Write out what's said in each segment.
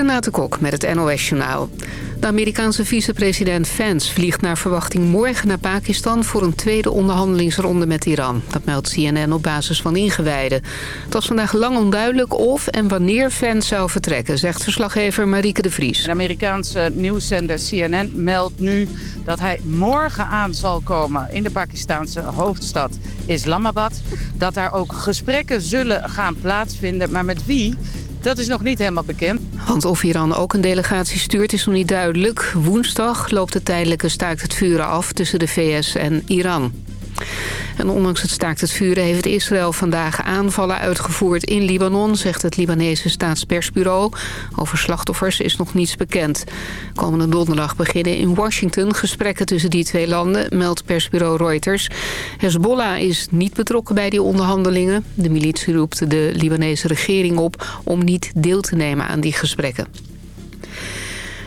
Renate Kok met het NOS Journaal. De Amerikaanse vicepresident Vance vliegt naar verwachting morgen naar Pakistan... voor een tweede onderhandelingsronde met Iran. Dat meldt CNN op basis van ingewijden. Het was vandaag lang onduidelijk of en wanneer Vance zou vertrekken... zegt verslaggever Marieke de Vries. De Amerikaanse nieuwszender CNN meldt nu dat hij morgen aan zal komen... in de Pakistanse hoofdstad Islamabad. Dat daar ook gesprekken zullen gaan plaatsvinden, maar met wie... Dat is nog niet helemaal bekend. Want of Iran ook een delegatie stuurt is nog niet duidelijk. Woensdag loopt de tijdelijke staakt het vuren af tussen de VS en Iran. En ondanks het staakt het vuren heeft Israël vandaag aanvallen uitgevoerd in Libanon, zegt het Libanese staatspersbureau. Over slachtoffers is nog niets bekend. Komende donderdag beginnen in Washington gesprekken tussen die twee landen, meldt persbureau Reuters. Hezbollah is niet betrokken bij die onderhandelingen. De militie roept de Libanese regering op om niet deel te nemen aan die gesprekken.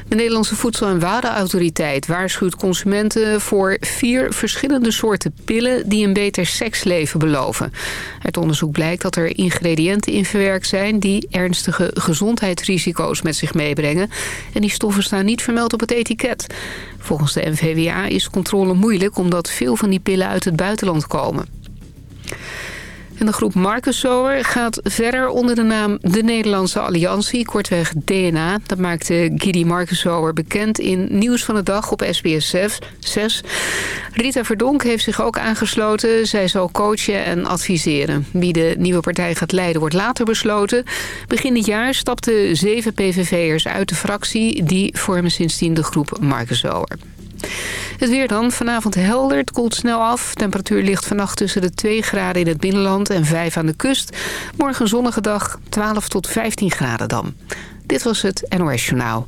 De Nederlandse Voedsel- en Warenautoriteit waarschuwt consumenten voor vier verschillende soorten pillen die een beter seksleven beloven. Uit onderzoek blijkt dat er ingrediënten in verwerkt zijn die ernstige gezondheidsrisico's met zich meebrengen. En die stoffen staan niet vermeld op het etiket. Volgens de NVWA is controle moeilijk omdat veel van die pillen uit het buitenland komen. En de groep Marcus Sower gaat verder onder de naam De Nederlandse Alliantie, kortweg DNA. Dat maakte Gidi Marcus Sower bekend in Nieuws van de Dag op SBS 6. Rita Verdonk heeft zich ook aangesloten. Zij zal coachen en adviseren. Wie de nieuwe partij gaat leiden wordt later besloten. Begin dit jaar stapten zeven PVV'ers uit de fractie. Die vormen sindsdien de groep Marcus Sower. Het weer dan. Vanavond helder. Het koelt snel af. Temperatuur ligt vannacht tussen de 2 graden in het binnenland en 5 aan de kust. Morgen een zonnige dag. 12 tot 15 graden dan. Dit was het NOS Journaal.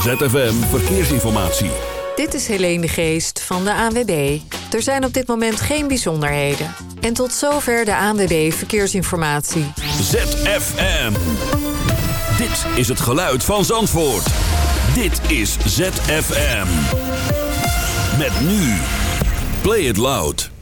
ZFM Verkeersinformatie. Dit is Helene de Geest van de ANWB. Er zijn op dit moment geen bijzonderheden. En tot zover de ANWB Verkeersinformatie. ZFM. Dit is het geluid van Zandvoort. Dit is ZFM. Met nu. Play it loud.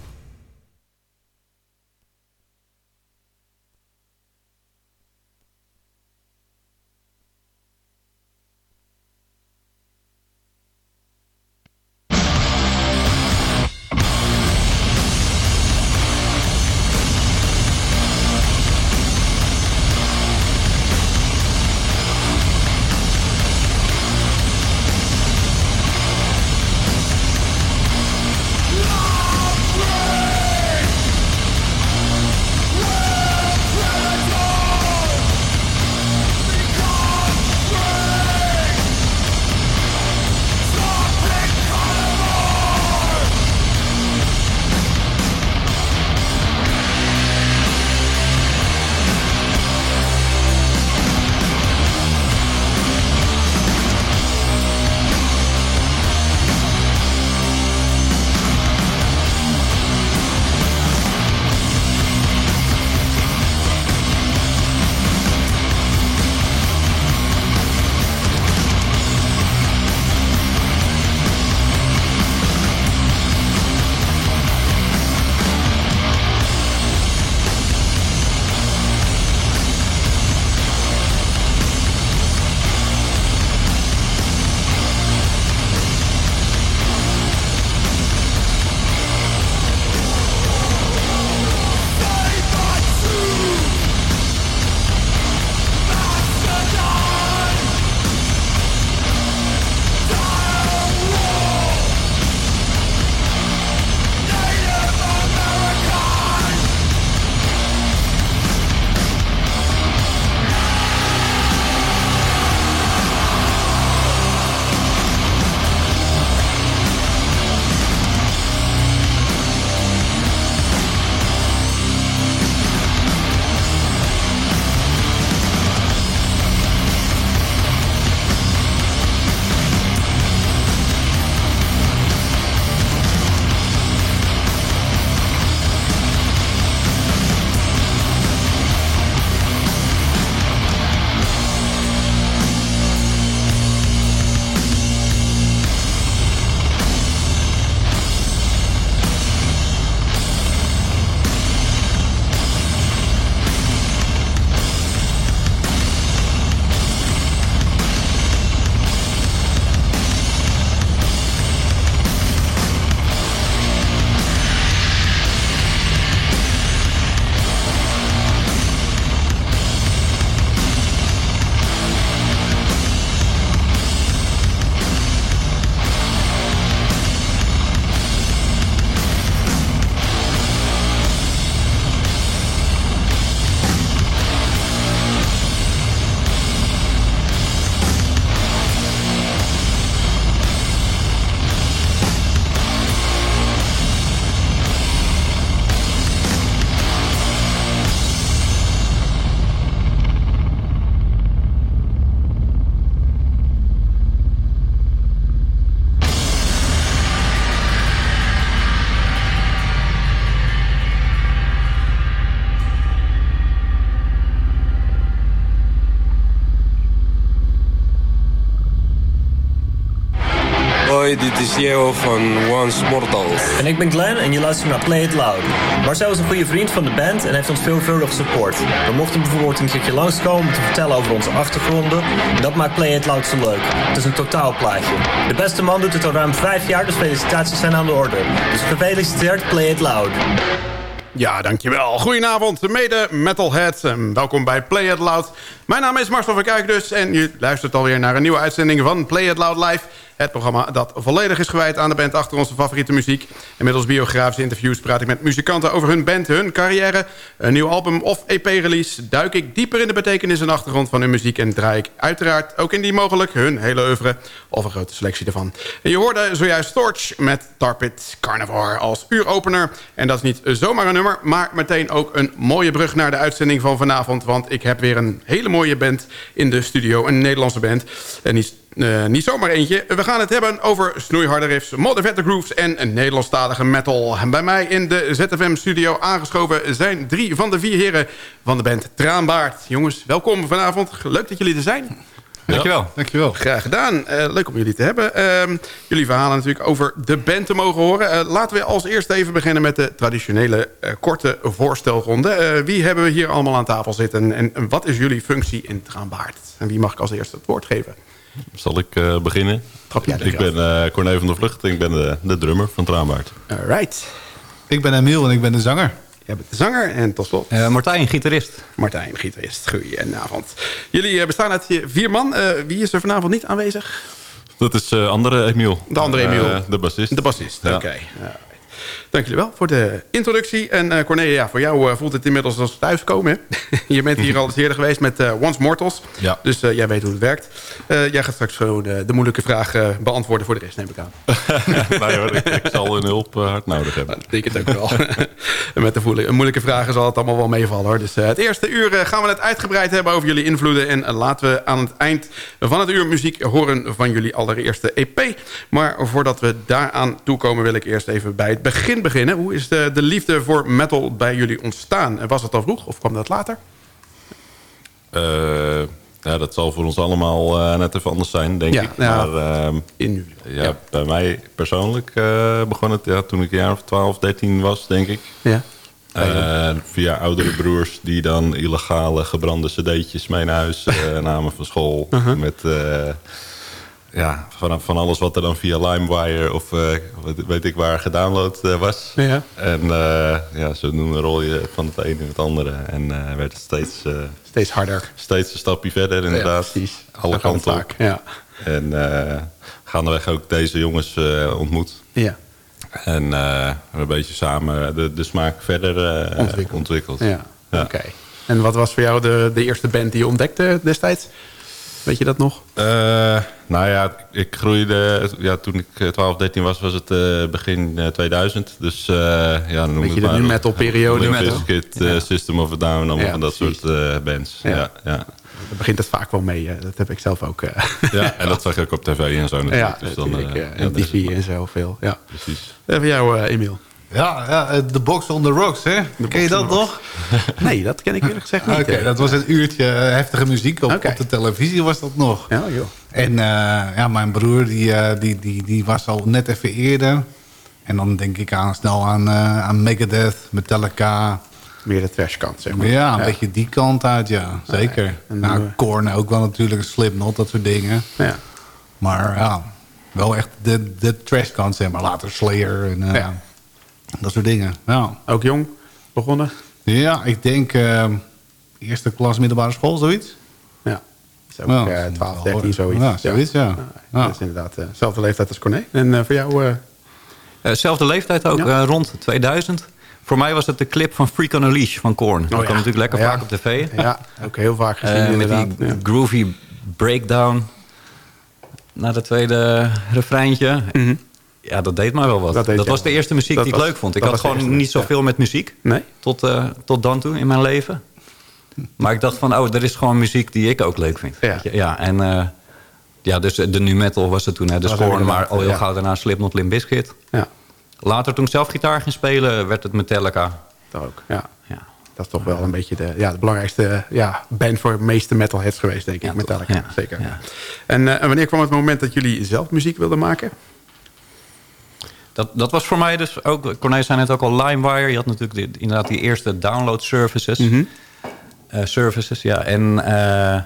Dit is Jeo van Once Mortals. En ik ben Glenn en je luistert naar Play It Loud. Marcel is een goede vriend van de band en heeft ons veelvuldig support. We mochten bijvoorbeeld een keertje langskomen om te vertellen over onze achtergronden. Dat maakt Play It Loud zo leuk. Het is een totaalplaatje. De beste man doet het al ruim vijf jaar, dus felicitaties zijn aan de orde. Dus gefeliciteerd Play It Loud. Ja, dankjewel. Goedenavond, mede metalheads. En welkom bij Play It Loud. Mijn naam is Marcel van Kijk dus en je luistert alweer naar een nieuwe uitzending van Play It Loud Live. Het programma dat volledig is gewijd aan de band achter onze favoriete muziek. En middels biografische interviews praat ik met muzikanten over hun band, hun carrière, een nieuw album of EP-release. Duik ik dieper in de betekenis en achtergrond van hun muziek en draai ik uiteraard ook in die mogelijk hun hele oeuvre of een grote selectie ervan. En je hoorde zojuist Torch met Tarpit Carnivore als uuropener. En dat is niet zomaar een nummer, maar meteen ook een mooie brug naar de uitzending van vanavond. Want ik heb weer een hele mooie band in de studio, een Nederlandse band. En die uh, niet zomaar eentje. We gaan het hebben over snoeiharde riffs, modern vette grooves en nederlandstalige metal. Bij mij in de ZFM-studio aangeschoven zijn drie van de vier heren van de band Traanbaard. Jongens, welkom vanavond. Leuk dat jullie er zijn. Dankjewel. Dankjewel. Graag gedaan. Uh, leuk om jullie te hebben. Uh, jullie verhalen natuurlijk over de band te mogen horen. Uh, laten we als eerste even beginnen met de traditionele korte voorstelronde. wie hebben we hier allemaal aan tafel zitten en, en wat is jullie functie in Traanbaard? En wie mag ik als eerste het woord geven? Zal ik uh, beginnen? ik ben uh, Corné van der Vlucht en ik ben de, de drummer van Traanbaard. Alright. Ik ben Emiel en ik ben de zanger. Jij bent de zanger en tot slot... Uh, Martijn, gitarist. Martijn, gitarist. Goedenavond. Jullie bestaan uit vier man. wie is er vanavond niet aanwezig? Dat is andere Emiel. De andere Emiel. de bassist. De bassist, ja. oké. Okay. Dank jullie wel voor de introductie. En uh, Cornelia, voor jou uh, voelt het inmiddels als thuiskomen. je bent hier al eens eerder geweest met uh, Once Mortals. Ja. Dus jij weet hoe het werkt. jij gaat straks gewoon de moeilijke vragen beantwoorden voor de rest, neem ik aan. nee hoor, ik, ik, zal hun hulp hard nodig hebben. Dat denk ik het ook wel. met de moeilijke vragen zal het allemaal wel meevallen. Hoor. Dus het eerste uur gaan we het uitgebreid hebben over jullie invloeden. En laten we aan het eind van het uur muziek horen van jullie allereerste EP. Maar voordat we daaraan toekomen wil ik eerst even bij het begin beginnen. Hoe is de, de liefde voor metal bij jullie ontstaan? Was dat al vroeg of kwam dat later? Uh, ja, dat zal voor ons allemaal uh, net even anders zijn, denk ja, ik. Ja, maar uh, in, ja, ja, bij mij persoonlijk begon het ja, toen ik een jaar of 12, 13 was, denk ik. Ja. via oudere broers die dan illegale gebrande cd'tjes mee naar huis namen van school. -huh. Met ja, van, van alles wat er dan via LimeWire of uh, weet ik waar gedownload uh, was. Ja. En uh, ja, zodoende rol je van het een in het andere. En werd het steeds... steeds harder. Steeds een stapje verder inderdaad. Ja, precies. Alle kanten. Ja. En gaandeweg ook deze jongens ontmoet. Ja. En een beetje samen de, de smaak verder ontwikkeld. ontwikkeld. Ja, ja. oké. Okay. En wat was voor jou de, de eerste band die je ontdekte destijds? Weet je dat nog? Uh, nou ja, ik groeide... Ja, toen ik 12, 13 was, was het uh, begin uh, 2000. Dus uh, ja, dan Weet je de nu metal periode? Nu Kid, ja. System of a Down, allemaal ja, van dat precies. soort bands. Ja. Ja, ja. Daar begint het vaak wel mee. dat heb ik zelf ook. ja, en dat zag ik ook op tv en zo natuurlijk. Ja, dus dan, en tv en zo veel. Ja. Precies. Even jou, Emiel. Ja, ja, de Box on the Rocks, hè? Ken je dat nog? nee, dat ken ik eerlijk gezegd niet. Oké, okay, dat was een uurtje heftige muziek. Op, okay. op, de televisie was dat nog. Ja, joh. En uh, ja, mijn broer, die, uh, die, die, die was al net even eerder. En dan denk ik aan, snel aan, uh, aan Megadeth, Metallica. Meer de trashkant, zeg maar. Ja, een ja. beetje die kant uit, ja. Zeker. Okay. En nou, Korn ook wel natuurlijk, Slipknot, dat soort dingen. Ja. Maar ja, wel echt de, de trashkant, zeg maar. Later Slayer en... ja. Dat soort dingen, ja. Ook jong begonnen? Ja, ik denk uh, eerste klas middelbare school, zoiets. Ja, zo ja, uh, 12, 13, zoiets. Ja, zoiets, ja. ja. ja. Dat is inderdaad uh, dezelfde leeftijd als Corné. En uh, voor jou? Zelfde leeftijd ook, rond 2000. Voor mij was het de clip van Freak on a Leash van Korn. Dat oh, kwam natuurlijk lekker vaak op tv. Ja, ook heel vaak gezien Met die groovy breakdown naar de tweede refreintje. Mm -hmm. Ja, dat deed maar wel wat. Dat, dat was de eerste muziek die ik was, leuk vond. Ik had gewoon niet zoveel ja. met muziek. Nee? Tot, uh, tot dan toe in mijn leven. Maar ik dacht van, oh, er is gewoon muziek die ik ook leuk vind. Ja. ja en uh, ja, dus de nu metal was het toen. Hè, de score, maar al heel ja. gauw daarna Slipknot Limp Bizkit. Ja. Later toen ik zelf gitaar ging spelen, werd het Metallica. Dat ook, ja. ja. Dat is toch wel een beetje de, ja, de belangrijkste ja, band voor de meeste metalheads geweest, denk ik. Metallica, zeker. En, uh, en wanneer kwam het moment dat jullie zelf muziek wilden maken? Dat, dat was voor mij dus ook... Corné zei net ook al LimeWire. Je had natuurlijk die, inderdaad die eerste download services. Mhm. Eh, services, ja. En eh,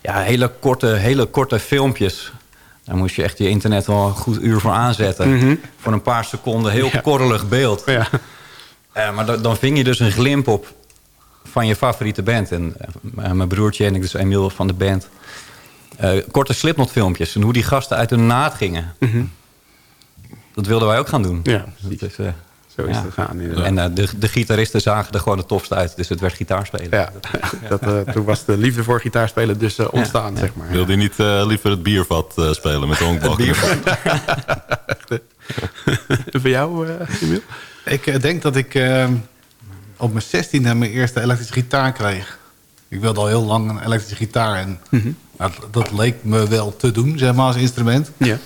ja, hele korte, hele korte filmpjes. Daar moest je echt je internet wel een goed uur voor aanzetten. Mhm. Voor een paar seconden heel Ja. korrelig beeld. Ja. Eh, maar da- dan ving je dus een glimp op van je favoriete band. En mijn broertje en ik, dus Emiel van de band... korte Slipknot filmpjes. En hoe die gasten uit hun naad gingen. Dat wilden wij ook gaan doen. Mhm. Ja, Dat is, eh, Zo is ja. het gegaan. En eh, de, de gitaristen zagen er gewoon het tofste uit. Dus het werd gitaarspelen. Ja, dat, eh, toen was de liefde voor gitaarspelen dus eh, ontstaan, zeg maar. Wil die niet eh, liever het biervat eh, spelen met de honkbak? En voor jou, eh Emiel? Ik denk dat ik eh, op mijn 16e mijn eerste elektrische gitaar kreeg. Ik wilde al heel lang een elektrische gitaar. En nou, dat, dat leek me wel te doen, zeg maar, als instrument. Ja.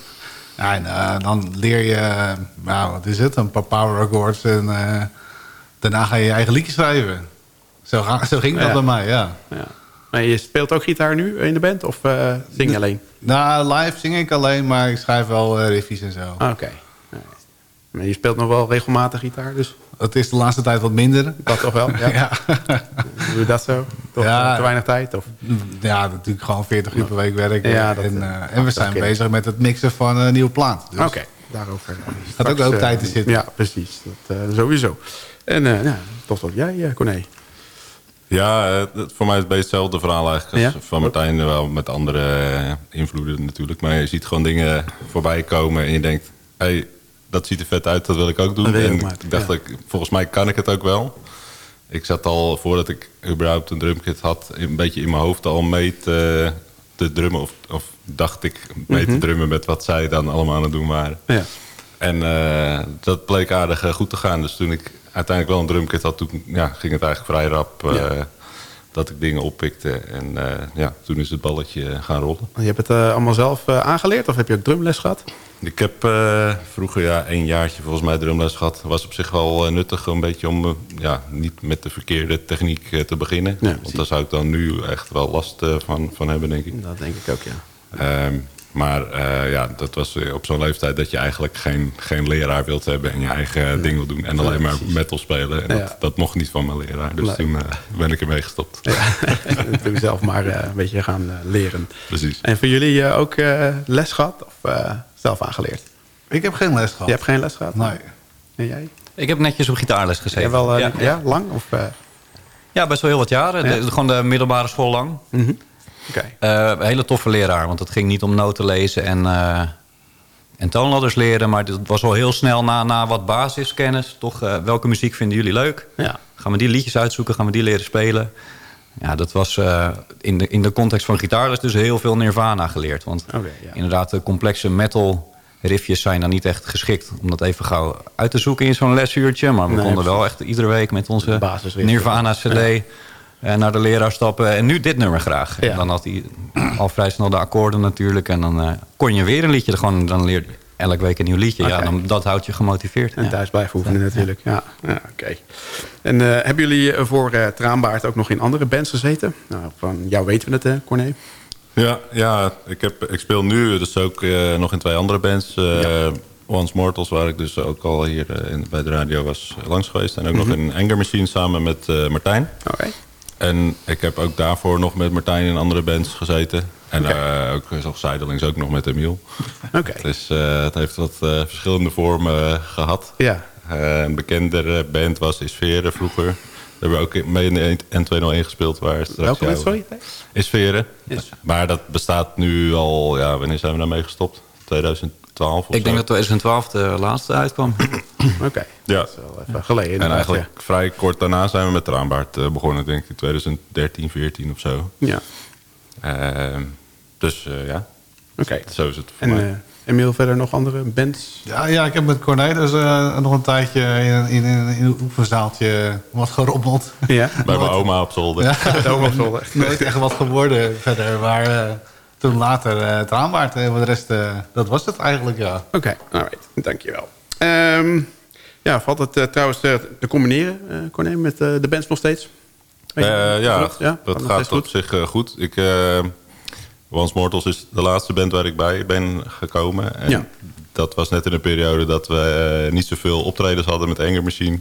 Ja, en eh, dan leer je, nou, wat is het, een paar power accords. En eh, daarna ga je je eigen liedje schrijven. Zo, ga- zo ging dat Ja. bij mij, ja. ja. Maar je speelt ook gitaar nu in de band of eh, zing je alleen? Nou, live zing ik alleen, maar ik schrijf wel riffjes en zo. Ah, Oké. Nee. Maar je speelt nog wel regelmatig gitaar, dus Het is de laatste tijd wat minder. dat toch wel? Ja. Ja, Doe je dat zo? Toch Ja. te weinig tijd? Of? ja natuurlijk gewoon 40 uur per week werken. Ja, dat, en, eh, eh, en we zijn bezig met het mixen van een nieuwe plaat. Dus Oké, daarover. Gaat ook eh, tijd in zitten. Ja, precies. Dat, eh, sowieso. En eh ja, toch jij, eh Corné. Ja, voor mij is het beetje hetzelfde verhaal eigenlijk als Ja? van Martijn. Wel met andere invloeden natuurlijk. Maar je ziet gewoon dingen voorbij komen en je denkt... hey, dat ziet er vet uit, dat wil ik ook doen. Dat en maken, ik dacht, ja. ik, volgens mij kan ik het ook wel. Ik zat al, voordat ik überhaupt een drumkit had... een beetje in mijn hoofd al mee te, te drummen. Of, of dacht ik mee Mhm. te drummen met wat zij dan allemaal aan het doen waren. Ja. En eh, dat bleek aardig eh, goed te gaan. Dus toen ik uiteindelijk wel een drumkit had, toen ja, ging het eigenlijk vrij rap eh, Ja. Dat ik dingen oppikte. En eh, ja, toen is het balletje gaan rollen. Je hebt het eh, allemaal zelf eh, aangeleerd of heb je ook drumles gehad? Ik heb vroeger ja, een jaartje volgens mij drumles gehad. Was op zich wel nuttig, een beetje om ja, niet met de verkeerde techniek te beginnen. Ja, Want daar zou ik dan nu echt wel last van, van hebben, denk ik. Dat denk ik ook, ja. Ehm, maar eh, ja, dat was eh, op zo'n leeftijd dat je eigenlijk geen, geen leraar wilt hebben en je eigen ding wil doen. En alleen maar metal spelen. En Ja. dat, dat mocht niet van mijn leraar. Dus Nee. toen eh, ben ik ermee gestopt. En toen zelf maar eh, een beetje gaan eh, leren. Precies. En voor jullie eh, ook eh, les gehad of eh, zelf aangeleerd? Ik heb geen les gehad. Je hebt geen les gehad? Nee. En jij? Ik heb netjes op gitaarles gezeten. Ja, wel, eh, ja, ja, lang? Of, eh, Ja, best wel heel wat jaren. Ja? De- gewoon de middelbare school lang. mhm. Eh, een hele toffe leraar, want het ging niet om noten lezen en, eh en toonladders leren. Maar het was al heel snel na, na wat basiskennis. Toch, eh, welke muziek vinden jullie leuk? Ja. Gaan we die liedjes uitzoeken? Gaan we die leren spelen? Ja, dat was eh, in, de, in de context van gitaarles dus heel veel Nirvana geleerd. Want ja. inderdaad, de complexe metal riffjes zijn dan niet echt geschikt... om dat even gauw uit te zoeken in zo'n lesuurtje. Maar we Nee, konden wel echt iedere week met onze. Nirvana-cd... eh, naar de leraar stappen en nu dit nummer graag. Ja. En dan had hij al vrij snel de akkoorden natuurlijk. En dan eh, kon je weer een liedje. Gewoon, dan leer je elke week een nieuw liedje. Ja, dan, dat houdt je gemotiveerd. En ja. thuis blijven oefenen natuurlijk. Ja, ja oké. En eh, hebben jullie voor eh, Traanbaard ook nog in andere bands gezeten? Nou, van jou weten we het, hè, Corné? Ja, ja ik, heb, ik speel nu dus ook eh, nog in twee andere bands. eh, Once Mortals, waar ik dus ook al hier in, bij de radio was langs geweest. En ook nog in Anger Machine samen met eh, Martijn. Oké. En ik heb ook daarvoor nog met Martijn in andere bands gezeten. En eh, ook zoals zijdelings ook nog met Emiel. Oké. Dus eh, het heeft wat eh, verschillende vormen eh, gehad. Ja. Eh, een bekendere band was Isferen vroeger. Daar hebben we ook mee in de N201 gespeeld. Waar Welke band, sorry? Isferen. Yes. Maar dat bestaat nu al... Ja, wanneer zijn we daarmee gestopt? 2012 of Ik denk dat 2012 de laatste uitkwam. Oké. Ja. Dat is wel even geleden. En eigenlijk vrij kort daarna zijn we met Traanbaard eh, begonnen. Denk ik in 2013, 14 of zo. Ja. Ehm, dus eh, ja, Oké. zo is het voor En mij. eh Emiel, verder nog andere bands? Ja, ja, ik heb met Corné dus eh, nog een tijdje in, in, in, in een oefenzaaltje wat gerommeld. Ja. Bij mijn oma op zolder. Ja, De oma op zolder. nooit echt wat geworden verder. Maar eh, toen later eh het aanwaard. En voor de rest, eh, dat was het eigenlijk, ja. Oké, alright. Dankjewel. Ehm ja, valt het eh, trouwens eh, te combineren, eh Corné, met eh, de bands nog steeds? Je, Eh, ja, goed? ja, dat gaat op zich eh, goed. Ik, eh Once Mortals is de laatste band waar ik bij ben gekomen. En Ja. dat was net in een periode dat we eh, niet zoveel optredens hadden met Anger Machine.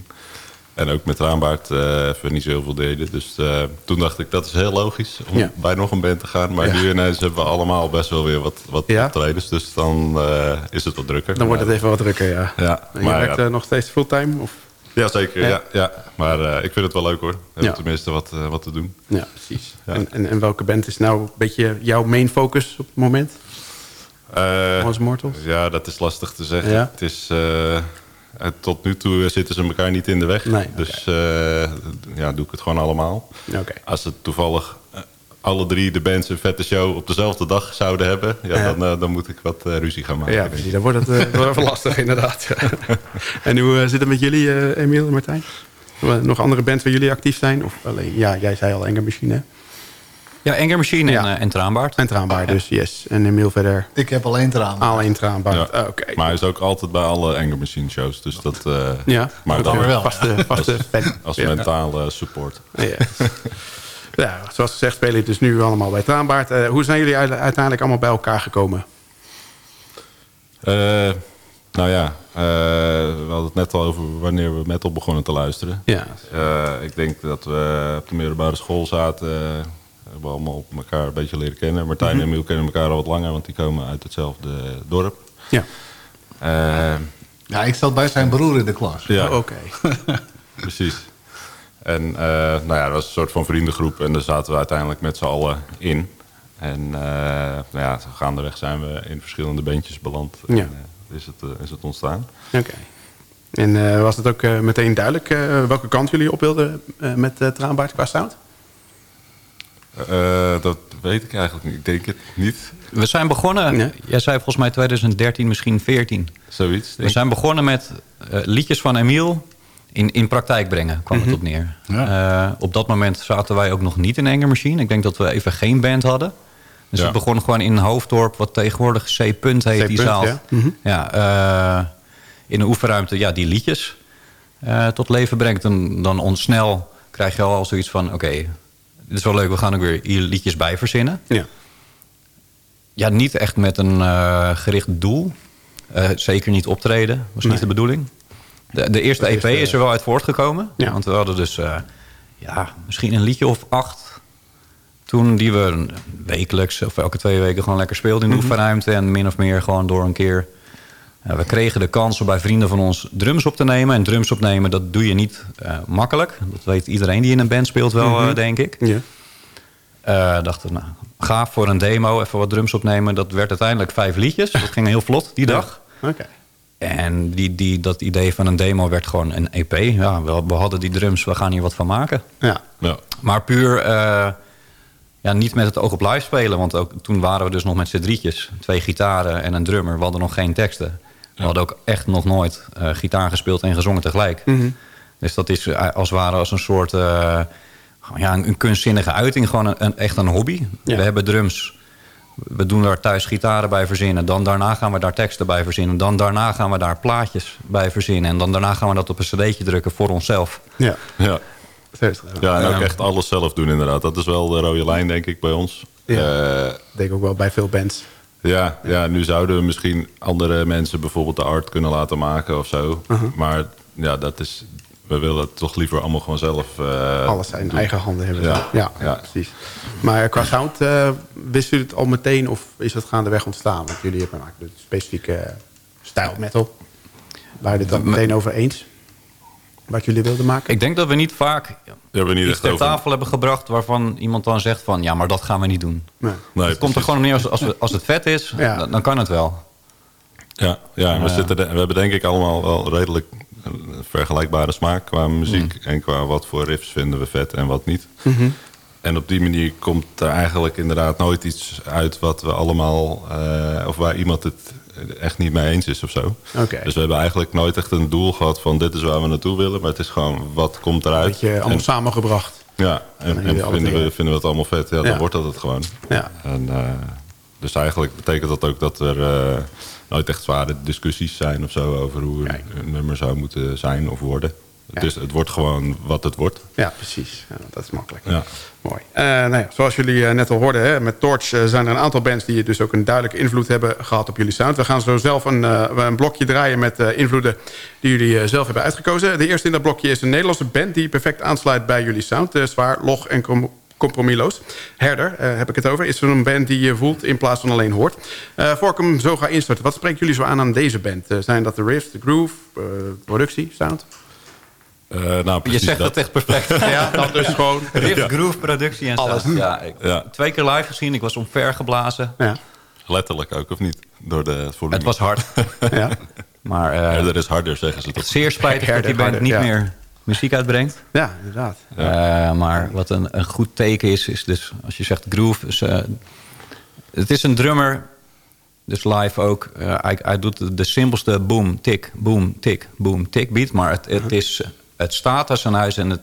En ook met Raambaard eh even niet zo heel veel deden. Dus eh, toen dacht ik, dat is heel logisch om Ja. bij nog een band te gaan. Maar Ja. nu ineens hebben we allemaal best wel weer wat, wat Ja. optredens. Dus dan eh, is het wat drukker. Dan wordt het even wat drukker, ja. Ja, En je maar werkt ja. nog steeds fulltime? Of? Ja, zeker. Ja. Ja. Maar ik vind het wel leuk hoor. We hebben Ja. tenminste wat, wat te doen. Ja, precies. En, en, en welke band is nou een beetje jouw main focus op het moment? Once Mortals? Ja, dat is lastig te zeggen. Ja. Het is, eh, tot nu toe zitten ze elkaar niet in de weg. Nee, Dus eh, ja, doe ik het gewoon allemaal. Als het toevallig eh, alle drie de bands een vette show op dezelfde dag zouden hebben... Ja, Ja. Dan, dan moet ik wat ruzie gaan maken. Ja, precies. Dan wordt het wordt even lastig, inderdaad. en hoe zit het met jullie, Emiel en Martijn? Nog andere bands waar jullie actief zijn? Of alleen, ja, jij zei al Enger Machine. Ja, Enger Machine Ja. en, eh, en Traanbaard. En Traanbaar dus, yes. En Emiel verder Ik heb alleen traan. alleen Traanbaar. Ja. Ah, Oké. Maar hij is ook altijd bij alle Anger Machine shows. Dus dat... eh, Ja, maar dan weer wel. Vaste, vaste fan. als Ja. mentale support. Ja. ja, zoals gezegd spelen jullie dus nu allemaal bij Traanbaard. Eh, hoe zijn jullie uite- uiteindelijk allemaal bij elkaar gekomen? Eh, nou ja, eh, we hadden het net al over wanneer we metal begonnen te luisteren. Ja. Eh, ik denk dat we op de middelbare school zaten. Eh, hebben we allemaal op elkaar een beetje leren kennen. Martijn Mhm. en Emiel kennen elkaar al wat langer, want die komen uit hetzelfde dorp. Ja. Eh, Ja, ik zat bij zijn broer in de klas. ja, Oh, Oké. precies. En eh, nou ja, dat was een soort van vriendengroep en daar zaten we uiteindelijk met z'n allen in. En eh, nou ja, gaandeweg zijn we in verschillende bandjes beland. Ja. En, is, het, is het ontstaan. Oké. En eh, was het ook meteen duidelijk eh, welke kant jullie op wilden eh, met uh, Traanbaard qua sound? Eh, dat weet ik eigenlijk niet. Ik denk het niet. We zijn begonnen, Ja. jij zei volgens mij 2013, misschien 14. Zoiets. We zijn begonnen met eh, liedjes van Emiel in, in praktijk brengen, kwam Mhm. het op neer. Eh, op dat moment zaten wij ook nog niet in Enger Machine. Ik denk dat we even geen band hadden. Dus Ja. het begon gewoon in Hoofddorp, wat tegenwoordig C. Punt heet, C. die zaal. ja. Mhm. Ja, eh, in een oefenruimte, ja, die liedjes eh, tot leven brengt. En dan onsnel krijg je al zoiets van, oké, dit is wel leuk, we gaan ook weer hier liedjes bij verzinnen. Ja. Ja, niet echt met een eh, gericht doel. Eh, zeker niet optreden, was Nee. niet de bedoeling. De, de eerste EP eerste, is er wel uit voortgekomen. Ja. Want we hadden dus eh, ja, misschien een liedje of acht... toen die we wekelijks of elke twee weken gewoon lekker speelden in de Mhm. oefenruimte... en min of meer gewoon door een keer... We kregen de kans om bij vrienden van ons drums op te nemen. En drums opnemen, dat doe je niet eh, makkelijk. Dat weet iedereen die in een band speelt wel, Mhm. eh, denk ik. Ja. Eh dachten, nou, gaaf voor een demo, even wat drums opnemen. Dat werd uiteindelijk vijf liedjes. Dat ging heel vlot die dag. Oké. En die, die, dat idee van een demo werd gewoon een EP. Ja, we, we hadden die drums, we gaan hier wat van maken. Ja. Ja. Maar puur eh, ja, niet met het oog op live spelen. Want ook, toen waren we dus nog met z'n drietjes. Twee gitaren en een drummer. We hadden nog geen teksten. We hadden ook echt nog nooit eh, gitaar gespeeld en gezongen tegelijk. Mhm. Dus dat is eh, als het ware als een soort... eh, ja, een, kunstzinnige uiting. Gewoon een, een- echt een hobby. Ja. We hebben drums. We doen daar thuis gitaren bij verzinnen. Dan daarna gaan we daar teksten bij verzinnen. Dan daarna gaan we daar plaatjes bij verzinnen. En dan daarna gaan we dat op een cd'tje drukken voor onszelf. Ja. Ja. Verder. ja, en ook echt alles zelf doen inderdaad. Dat is wel de rode lijn denk ik bij ons. Ja. Eh, Ik denk ook wel bij veel bands. Ja, ja, nu zouden we misschien andere mensen bijvoorbeeld de art kunnen laten maken of zo. Uh-huh. Maar ja, dat is, we willen het toch liever allemaal gewoon zelf eh, Alles zijn doen. eigen handen hebben. Ja. Ja, ja, Ja. precies. Maar qua sound, eh wisten jullie het al meteen of is dat gaandeweg ontstaan? Want jullie hebben maken de specifieke eh, stijl metal. Waren dit dan meteen over eens? Wat jullie wilden maken? Ik denk dat we niet vaak hebben niet iets echt ter over... tafel hebben gebracht... waarvan iemand dan zegt van... ja, maar dat gaan we niet doen. Nee. Nee, het komt er gewoon op neer als, als, we- als het vet is, Ja. dan, dan kan het wel. Ja, ja en we. Zitten de- we hebben denk ik allemaal wel redelijk een vergelijkbare smaak qua muziek. Mm. En qua wat voor riffs vinden we vet en wat niet. Mhm. En op die manier komt er eigenlijk inderdaad nooit iets uit wat we allemaal... eh, of waar iemand het echt niet mee eens is of zo. Dus we hebben eigenlijk nooit echt een doel gehad van dit is waar we naartoe willen. Maar het is gewoon wat komt eruit. Dat je allemaal En- samengebracht. Ja, en, vinden, we, dingen. vinden we het allemaal vet, ja, dan wordt dat het gewoon. Ja. En, eh, dus eigenlijk betekent dat ook dat er eh, nooit echt zware discussies zijn of zo over hoe een nummer zou moeten zijn of worden. Dus het wordt gewoon wat het wordt. Ja, precies. Ja, dat is makkelijk. Ja. Mooi. Eh, nou ja, zoals jullie eh, net al hoorden, hè, met Torch eh, zijn er een aantal bands... die dus ook een duidelijke invloed hebben gehad op jullie sound. We gaan zo zelf een, een blokje draaien met invloeden die jullie zelf hebben uitgekozen. De eerste in dat blokje is een Nederlandse band... die perfect aansluit bij jullie sound. Zwaar, log en com compromisloos. Herder, heb ik het over. Is een band die je voelt in plaats van alleen hoort. Voor ik hem zo ga instarten, wat spreekt jullie zo aan aan deze band? Zijn dat de riffs, de groove, productie, sound? Eh, nou, Je precies zegt dat echt perfect. Ja, dat dus gewoon... Riff, groove, productie en Alles. Ja, ik, Ja. Twee keer live gezien. Ik was omvergeblazen. Ja, Letterlijk ook, of niet? Door de het volume. Het was hard. ja. Maar eh, Herder is harder, zeggen ze toch? zeer spijtig dat die band harder, niet ja. meer muziek uitbrengt. ja inderdaad. Eh, maar wat een, een goed teken is, is dus als je zegt groove. Is, het is een drummer, dus live ook. Eh, hij, hij doet de, de simpelste boom, tik, boom, tik, boom, tik beat. Maar het, het, is, het staat als een huis en het...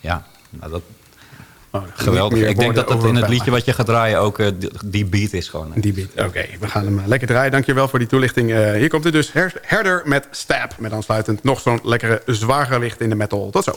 Ja, nou dat, Oh, geweldig. Ik denk dat het over in het liedje wat je gaat draaien ook eh, die, beat is gewoon. Die beat. Oké, we gaan hem eh, lekker draaien. Dankjewel voor die toelichting. Eh, hier komt het dus Her- Herder met Stab. Met aansluitend nog zo'n lekkere zwaar licht in de metal. Tot zo.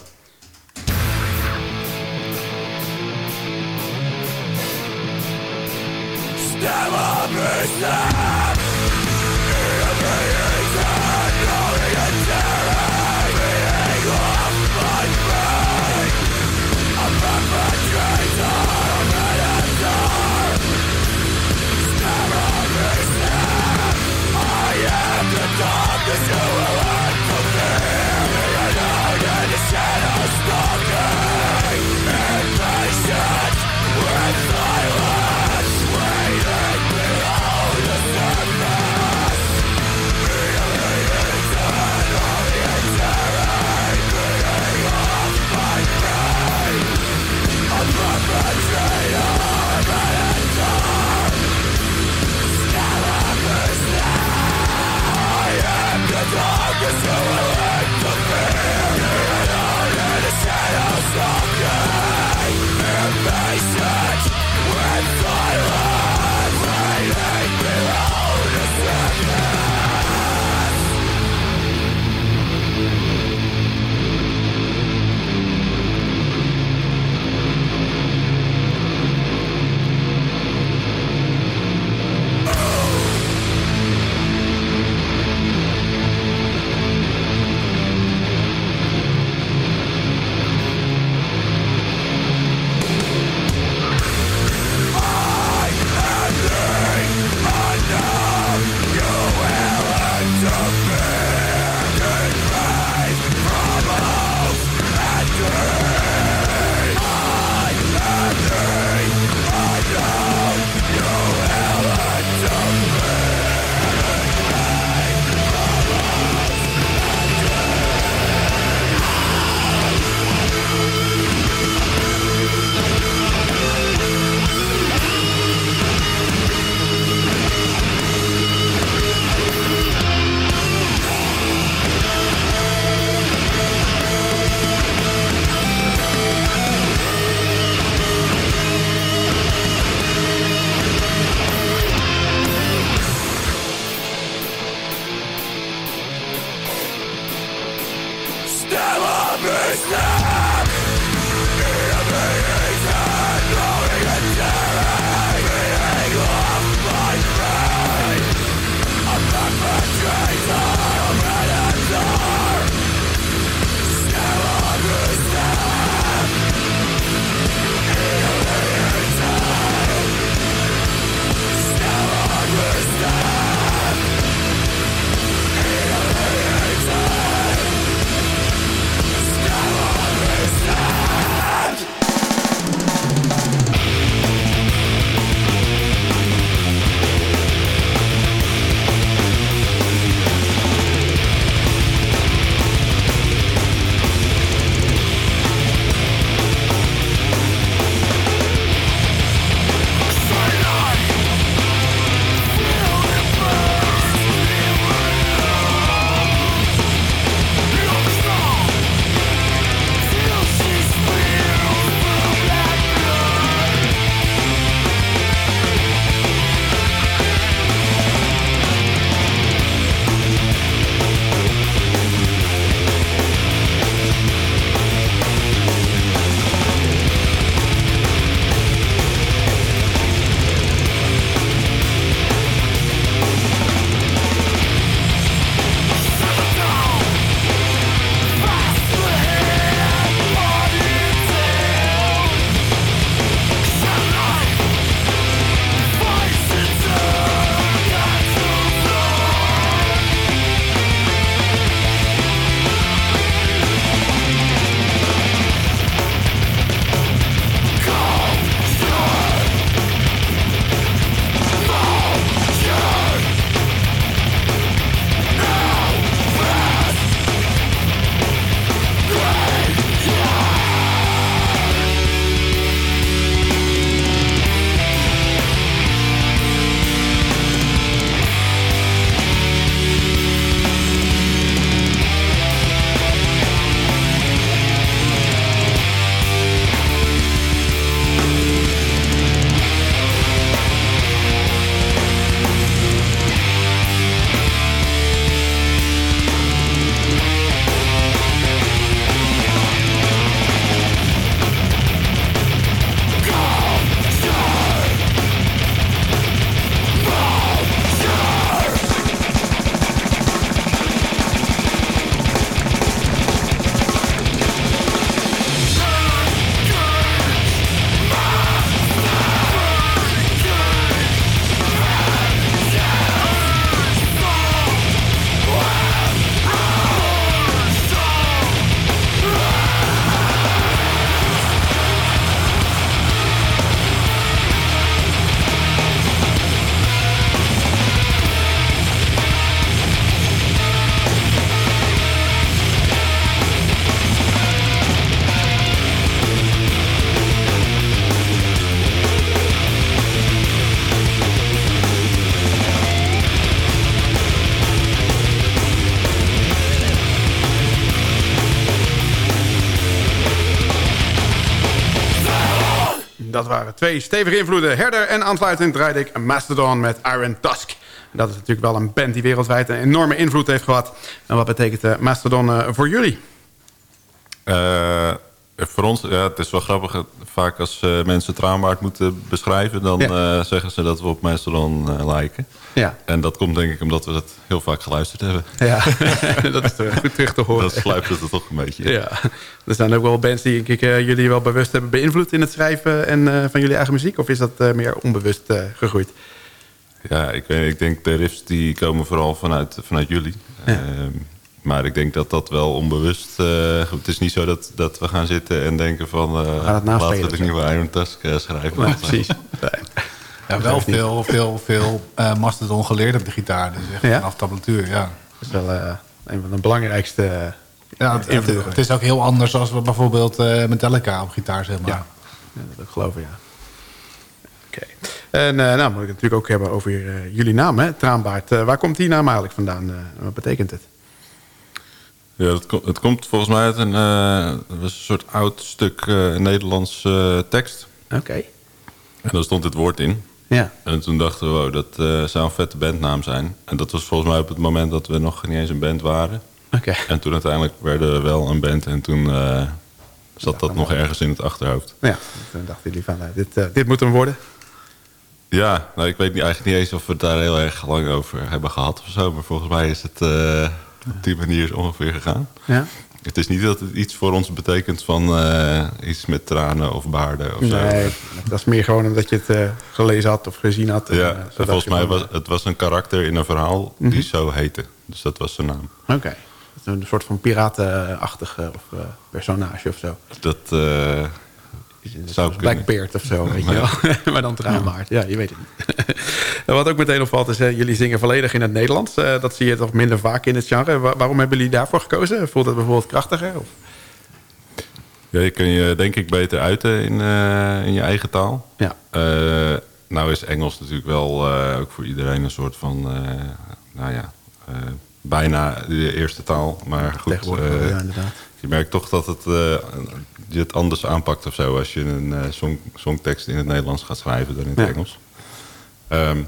Dat waren twee stevige invloeden. Herder en aansluitend draaide ik Mastodon met Iron Tusk. Dat is natuurlijk wel een band die wereldwijd een enorme invloed heeft gehad. En wat betekent uh, Mastodon uh, voor jullie? Uh, voor ons, ja, het is wel grappig. Vaak als uh, mensen traanbaard moeten beschrijven... dan ja. uh, zeggen ze dat we op Mastodon uh, lijken. Ja. En dat komt denk ik omdat we dat heel vaak geluisterd hebben. Ja, dat is goed terug te horen. Dat sluipt het er toch een beetje. Ja. Er zijn ook wel bands die ik, jullie wel bewust hebben beïnvloed... in het schrijven en, van jullie eigen muziek? Of is dat meer onbewust gegroeid? Ja, ik, ik denk de riffs die komen vooral vanuit, vanuit jullie. Ja. Maar ik denk dat dat wel onbewust... Uh, het is niet zo dat, dat we gaan zitten en denken van... Uh, laten we de nieuwe Iron Tusk uh, schrijven. Ja, precies. Nee. Ja, wel veel, veel, veel Mastodon geleerd op de gitaar. Dus echt ja? vanaf tablatuur, ja. Dat is wel een van de belangrijkste ja, het, het, het, is ook heel anders als we bijvoorbeeld Metallica op gitaar, zeg maar. Ja, ja dat geloof ik, ja. Oké. Okay. En nou moet ik het natuurlijk ook hebben over jullie naam, hè? Traanbaard. waar komt die naam eigenlijk vandaan? wat betekent het? Ja, het, kom, het, komt volgens mij uit een, uh, een soort oud stuk uh, Nederlands uh, tekst. Oké. Okay. En daar stond dit woord in. Ja. En toen dachten we, wow, dat zou een vette bandnaam zijn. En dat was volgens mij op het moment dat we nog niet eens een band waren. Oké. Okay. En toen uiteindelijk werden we wel een band. En toen zat dat nog ergens in het achterhoofd. Ja, toen dachten jullie van, dit, dit moet hem worden. Ja, nou, ik weet niet, eigenlijk niet eens of we het daar heel erg lang over hebben gehad of zo. Maar volgens mij is het op die manier is ongeveer gegaan. Ja. Het is niet dat het iets voor ons betekent van uh, iets met tranen of baarden of nee, zo. dat is meer gewoon omdat je het uh, gelezen had of gezien had. Ja, en, uh, volgens mij was het was een karakter in een verhaal mm -hmm. die zo heette. Dus dat was zijn naam. Oké. Okay. Een soort van piratenachtige of personage of zo. Dat zou Blackbeard of zo, weet je wel. maar dan traanbaard. Ja, je weet het niet. Wat ook meteen opvalt is, hè, jullie zingen volledig in het Nederlands. Uh, dat zie je toch minder vaak in het genre. Wa waarom hebben jullie daarvoor gekozen? Voelt het bijvoorbeeld krachtiger? Of? Ja, je kun je denk ik beter uiten in, uh, in je eigen taal. Ja. Uh, nou is Engels natuurlijk wel ook voor iedereen een soort van... nou ja, bijna de eerste taal. Maar goed, ja, inderdaad. je merkt toch dat het, je het anders aanpakt of zo... als je een song, songtekst in het Nederlands gaat schrijven dan in het ja. Engels. Um,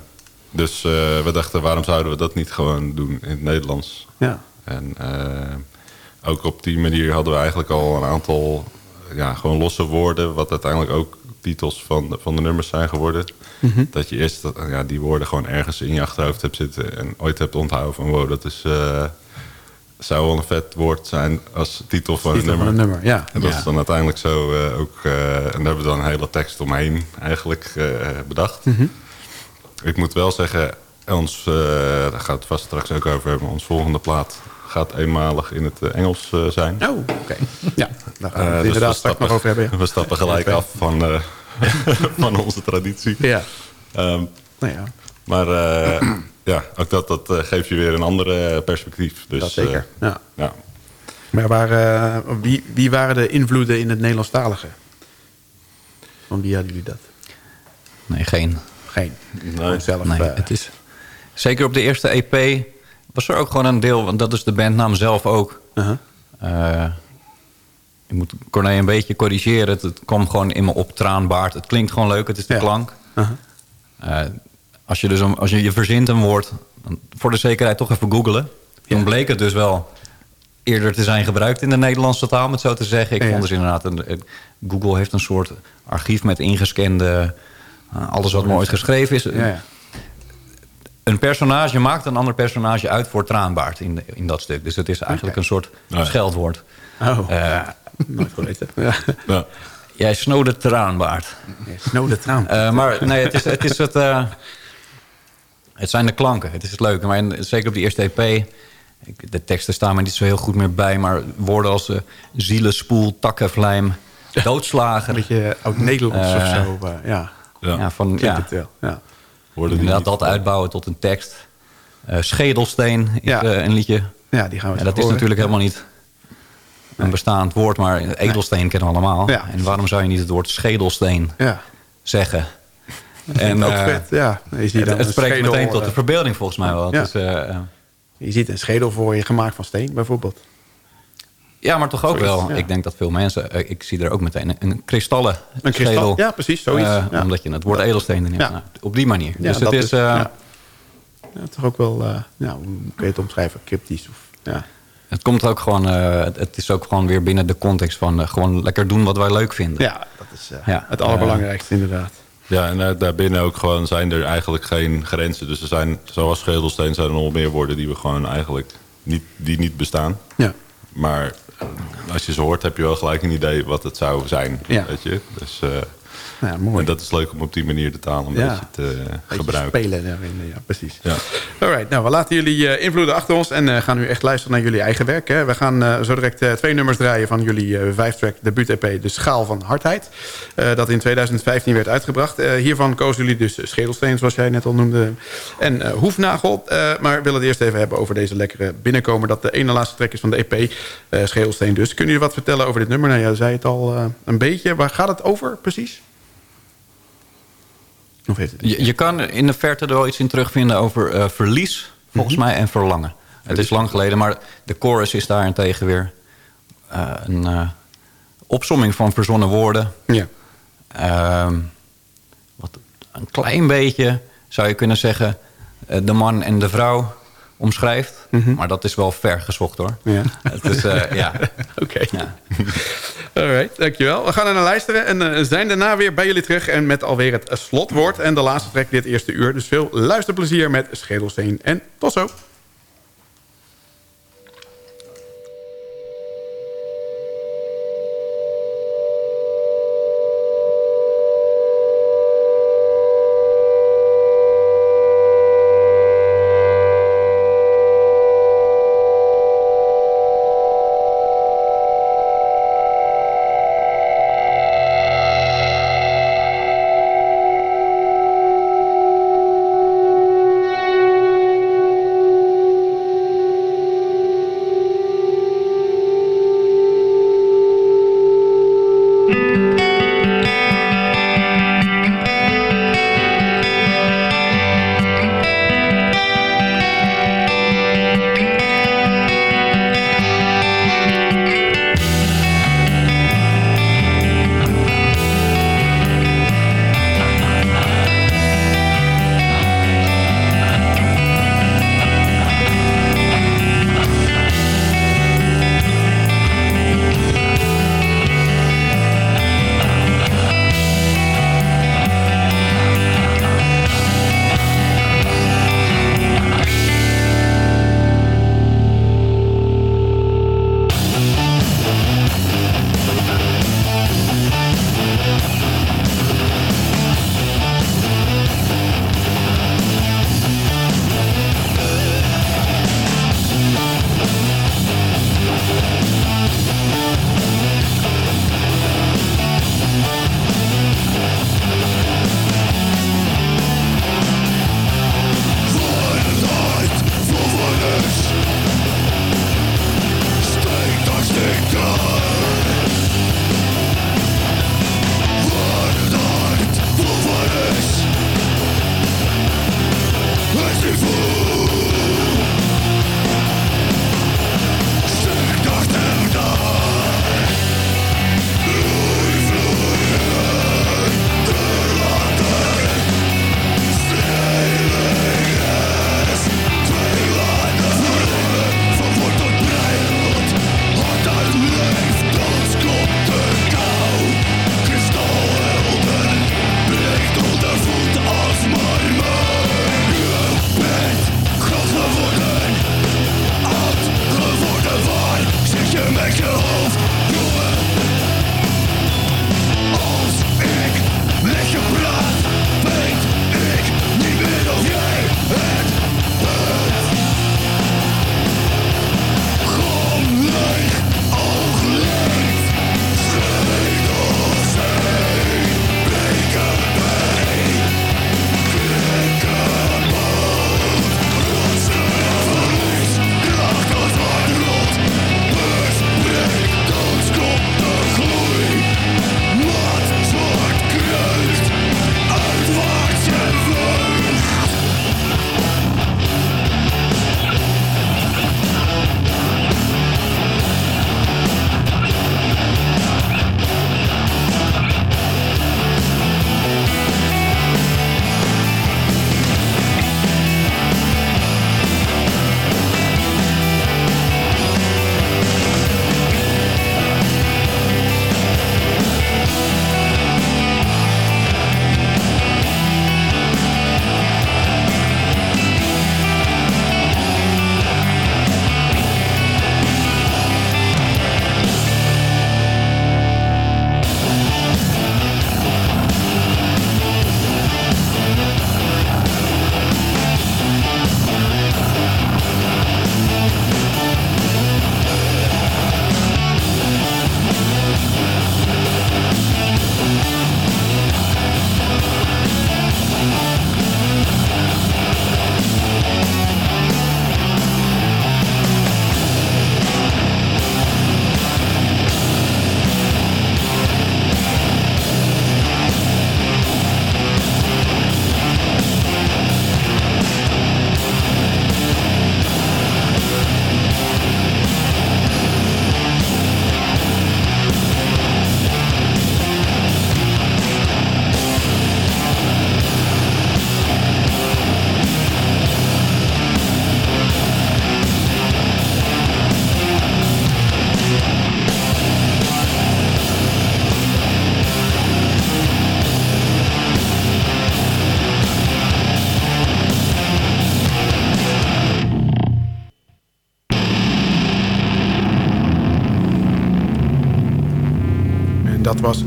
dus uh, we dachten, waarom zouden we dat niet gewoon doen in het Nederlands? Ja. En uh, ook op die manier hadden we eigenlijk al een aantal ja, gewoon losse woorden... wat uiteindelijk ook titels van de, van de nummers zijn geworden. Mm -hmm. Dat je eerst ja, die woorden gewoon ergens in je achterhoofd hebt zitten... en ooit hebt onthouden van wow, dat is... Zou wel een vet woord zijn als titel van titel een nummer. Van een nummer ja. En dat ja. is dan uiteindelijk zo uh, ook... Uh, en daar hebben we dan een hele tekst omheen eigenlijk uh, bedacht. Mm -hmm. Ik moet wel zeggen, ons, daar gaat het vast straks ook over hebben... ons volgende plaat gaat eenmalig in het Engels zijn. Oh, oké. Okay. Ja, daar gaan we het inderdaad dus straks nog over hebben. Ja. We stappen gelijk af van, van onze traditie. Ja. Um, nou ja. Maar ja, ook dat, dat geeft je weer een andere perspectief. Dus, dat zeker, ja. ja. Maar waar, wie, wie waren de invloeden in het Nederlandstalige? Van wie hadden jullie dat? Nee, geen. Geen. Nee. Zelf, nee, uh, het is, zeker op de eerste EP was er ook gewoon een deel... want dat is de bandnaam zelf ook. Uh -huh. uh, je moet Corné een beetje corrigeren. Het, het kwam gewoon in me op traanbaard. Het klinkt gewoon leuk, het is de ja. klank. Uh -huh. Als, je dus een, als je je verzint een woord... voor de zekerheid toch even googelen. Toen ja. bleek het dus wel eerder te zijn gebruikt in de Nederlandse taal... om het zo te zeggen. Ik ja, vond dus inderdaad... Een, Google heeft een soort archief met ingescande... Uh, alles wat mooi geschreven is. Ja. Een personage maakt een ander personage uit voor traanbaard in, in dat stuk. Dus het is eigenlijk okay. een soort ja. scheldwoord. Oh, uh, nooit geweten. Ja. Ja. Jij snode traanbaard. Ja, snode traanbaard. Uh, maar nee, het is het, is het, het zijn de klanken. Het is het leuke. Maar in, zeker op die eerste EP... De teksten staan me niet zo heel goed meer bij. Maar woorden als zielenspoel, takkenvlijm, doodslager. Een beetje oud-Nederlands of zo. ja. Ja, ja van ja. Het wel. ja. Inderdaad, dat uitbouwen tot een tekst. Uh, Schedelsteen is ja. uh, een liedje. Ja, die gaan we ja, Dat is natuurlijk helemaal niet een bestaand woord, maar edelsteen nee. kennen we allemaal. Ja. En waarom zou je niet het woord schedelsteen ja. zeggen? En, ook uh, vet, ja. Je ziet het, het spreekt schedel, meteen tot de verbeelding volgens mij wel. Ja. Dus, uh, je ziet een schedel voor je gemaakt van steen bijvoorbeeld. Ja, maar toch ook Zoiets, wel. ja. Ik denk dat veel mensen... eh, ik zie er ook meteen een, kristallen Een kristal, schedel. ja, precies, zoiets, Eh, ja. Omdat je het woord edelsteen erin Ja. Nou, Op die manier. Dus het is... eh, toch ook wel, eh, nou, hoe kun je het omschrijven? Cryptisch of, ja. Het komt ook gewoon... eh, het, is ook gewoon weer binnen de context van... eh, gewoon lekker doen wat wij leuk vinden. Ja, dat is eh, het allerbelangrijkste inderdaad. Ja, en eh, daarbinnen ook gewoon zijn er eigenlijk geen grenzen. Dus er zijn, zoals schedelsteen, zijn er nog meer woorden die we gewoon eigenlijk niet, die niet bestaan. Ja. Maar als je ze hoort, heb je wel gelijk een idee wat het zou zijn. Ja. Weet je? Dus, eh, Ja, mooi. En dat is leuk om op die manier de taal een Ja. beetje te eh, Beetje gebruiken. spelen daarin, ja, precies. Ja. Alright, nou, we laten jullie eh, invloeden achter ons en eh, gaan nu echt luisteren naar jullie eigen werk. Hè. We gaan zo direct twee nummers draaien van jullie vijf-track debuut-EP De Schaal van Hardheid. dat in 2015 werd uitgebracht. Hiervan kozen jullie dus Schedelsteen, zoals jij net al noemde, en Hoefnagel. Maar we willen het eerst even hebben over deze lekkere binnenkomer. Dat de ene laatste track is van de EP, Schedelsteen dus. Kunnen jullie wat vertellen over dit nummer? Nou, jij zei het al een beetje. Waar gaat het over precies? Je, je kan in de verte er wel iets in terugvinden over eh, verlies, volgens Mhm. mij, en verlangen. Het is lang geleden, maar de chorus is daarentegen weer eh, een eh opsomming van verzonnen woorden. Ja. Ehm, wat een klein beetje, zou je kunnen zeggen, de man en de vrouw omschrijft. Maar dat is wel ver gezocht hoor. Mhm. Ja. Eh, ja. Oké. Ja. Alright, dankjewel. We gaan er naar luisteren en eh, zijn daarna weer bij jullie terug... en met alweer het slotwoord en de laatste track dit eerste uur. Dus veel luisterplezier met Schedelsteen en tot zo.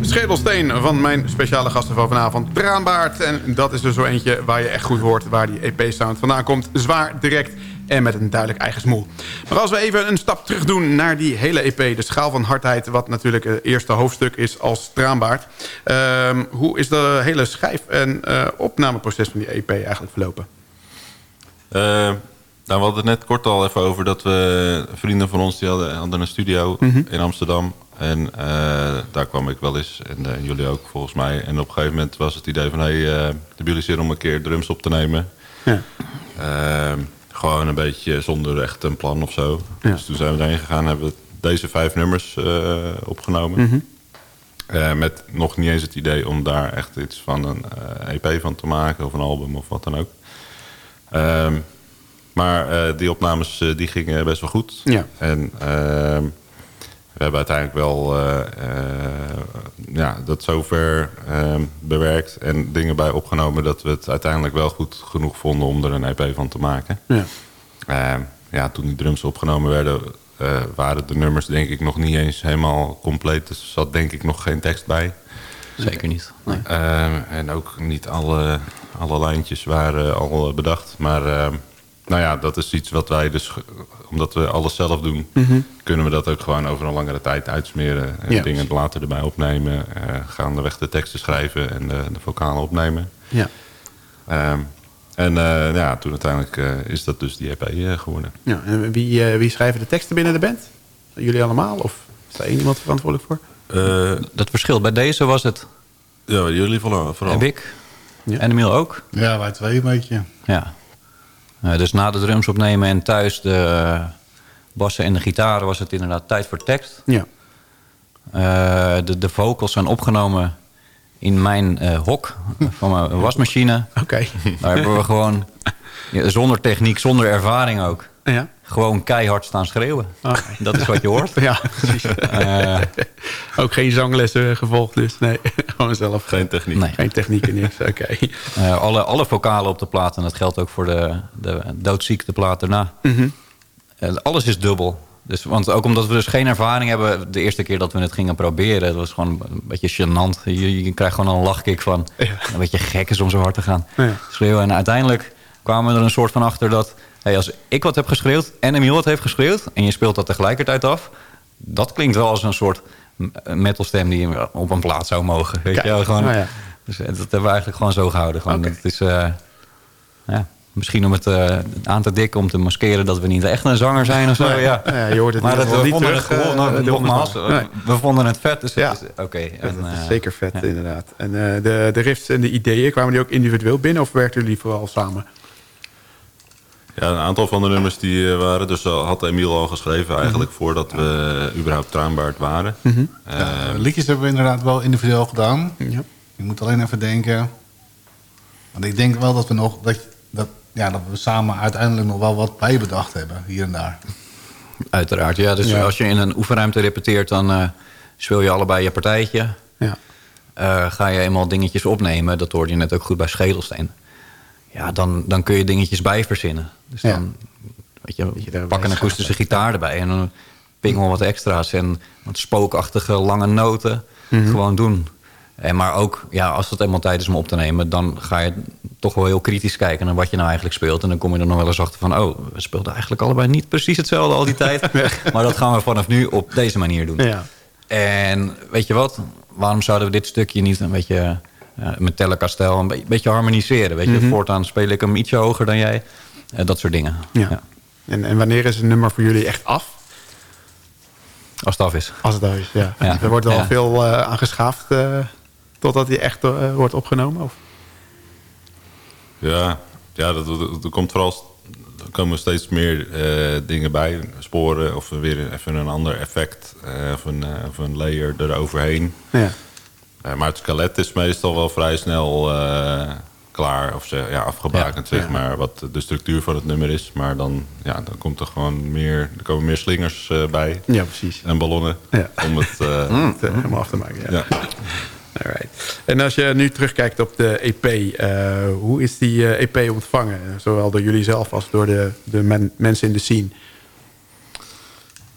Schedelsteen van mijn speciale gasten van vanavond, Traanbaard. En dat is er zo eentje waar je echt goed hoort waar die EP-sound vandaan komt. Zwaar, direct en met een duidelijk eigen smoel. Maar als we even een stap terug doen naar die hele EP... de schaal van hardheid, wat natuurlijk het eerste hoofdstuk is als Traanbaard. Ehm, hoe is de hele schrijf- en uh, opnameproces van die EP eigenlijk verlopen? Uh, nou, we hadden het net kort al even over dat we... vrienden van ons die hadden, hadden een studio mm -hmm. in Amsterdam... En uh, daar kwam ik wel eens. En uh, jullie ook, volgens mij. En op een gegeven moment was het idee van... hé, hey, uh, de jullie zin om een keer drums op te nemen. Ja. Ehm, gewoon een beetje zonder echt een plan of zo. Ja. Dus toen zijn we erheen gegaan en hebben we deze vijf nummers opgenomen. Mm -hmm. met nog niet eens het idee om daar echt iets van een EP van te maken... of een album of wat dan ook. Ehm, maar die opnames die gingen best wel goed. Ja. En ehm, we hebben uiteindelijk wel uh, uh, ja, dat zover uh, bewerkt en dingen bij opgenomen... dat we het uiteindelijk wel goed genoeg vonden om er een EP van te maken. Ja, ja toen die drums opgenomen werden... waren de nummers denk ik nog niet eens helemaal compleet. Dus er zat denk ik nog geen tekst bij. Zeker niet. Nee. en ook niet alle, alle lijntjes waren al bedacht. Maar nou ja, dat is iets wat wij dus, omdat we alles zelf doen, mm -hmm. kunnen we dat ook gewoon over een langere tijd uitsmeren. En ja. dingen later erbij opnemen, uh, gaandeweg de teksten schrijven en de, de vocalen opnemen. Ja. Um, en uh, ja, toen uiteindelijk uh, is dat dus die EP geworden. Ja, en wie, wie schrijven de teksten binnen de band? Jullie allemaal? Of is daar één iemand verantwoordelijk voor? dat verschilt. Bij deze was het... Ja, jullie vooral. Heb ik. Ja. En Emiel ook. Ja, wij twee een beetje. Ja. Uh, dus na de drums opnemen en thuis de uh, bassen en de gitaren was het inderdaad tijd voor tekst. Ja. Uh, de, de vocals zijn opgenomen in mijn hok van mijn wasmachine. Oké. Okay. Daar hebben we gewoon ja, zonder techniek, zonder ervaring ook. Ja. Gewoon keihard staan schreeuwen. Okay. Dat is wat je hoort. Ja, precies. Uh, ook geen zanglessen gevolgd dus. Nee, gewoon zelf. Geen techniek. Nee. Geen techniek en niks. Oké. Okay. Uh, alle, alle vocalen op de plaat. En dat geldt ook voor de, de doodziekte plaat daarna. Mm -hmm. uh, alles is dubbel. Dus, want ook omdat we dus geen ervaring hebben... de eerste keer dat we het gingen proberen... dat was gewoon een beetje gênant. Je, je krijgt gewoon een lachkick van... Ja. een beetje gek is om zo hard te gaan ja. schreeuwen. En uiteindelijk kwamen we er een soort van achter dat hey, als ik wat heb geschreeuwd en Emiel wat heeft geschreeuwd... en je speelt dat tegelijkertijd af... dat klinkt wel als een soort metalstem die op een plaat zou mogen. Weet je? Gewoon, oh ja. Dus dat hebben we eigenlijk gewoon zo gehouden. Gewoon, okay. Het is, uh, ja, misschien om het uh, aan te dikken, om te maskeren dat we niet echt een zanger zijn of zo. Nee, ja. ja. je hoort het maar dat, we niet terug, het gewoon, uh, nogmaals, nee. we vonden het vet. Dus ja. oké. Okay. zeker vet, inderdaad. En de, de riffs en de ideeën, kwamen die ook individueel binnen of werkten jullie vooral samen? Ja, een aantal van de nummers die waren. Dus had Emiel al geschreven eigenlijk mm -hmm. voordat we überhaupt traanbaard waren. Mm -hmm. uh, ja, liedjes hebben we inderdaad wel individueel gedaan. Ja. Je moet alleen even denken. Want ik denk wel dat we nog dat, dat, ja, dat we samen uiteindelijk nog wel wat bijbedacht hebben hier en daar. Uiteraard, ja. Dus ja. als je in een oefenruimte repeteert, dan uh, speel je allebei je partijtje. Ja. Uh, ga je eenmaal dingetjes opnemen, dat hoorde je net ook goed bij Schedelsteen ja, dan, dan kun je dingetjes bij verzinnen. Dus ja. dan weet je, je pak een akoestische gitaar erbij en dan pingel wat extra's en wat spookachtige lange noten. Mm -hmm. Gewoon doen. En maar ook, ja, als het eenmaal tijd is om op te nemen... dan ga je toch wel heel kritisch kijken naar wat je nou eigenlijk speelt. En dan kom je er nog wel eens achter van... oh, we speelden eigenlijk allebei niet precies hetzelfde al die tijd. maar dat gaan we vanaf nu op deze manier doen. Ja. En weet je wat? Waarom zouden we dit stukje niet een beetje met Tellerkastel een beetje, beetje harmoniseren. Weet je? Mm -hmm. Voortaan speel ik hem ietsje hoger dan jij. Uh, dat soort dingen. Ja. ja. En, en wanneer is een nummer voor jullie echt af? Als het af is. Als het af is, ja. ja. Er wordt wel ja. veel uh, aan geschaafd uh, totdat hij echt uh, wordt opgenomen? Of? Ja, ja dat, dat, dat komt vooral... Er komen steeds meer dingen bij. Sporen of weer even een ander effect. of, een, of een layer eroverheen. Ja. Uh, maar het skelet is meestal wel vrij snel uh, klaar. Of ze, ja, afgebakend, ja, zeg ja. maar. Wat de structuur van het nummer is. Maar dan, ja, dan komt er gewoon meer... Er komen meer slingers uh, bij. Ja, precies. En ballonnen. Ja. Om het, mm. het helemaal af te maken. Ja. ja. Alright. En als je nu terugkijkt op de EP. hoe is die EP ontvangen? Zowel door jullie zelf als door de, de men, mensen in de scene.